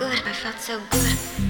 good, I felt so good.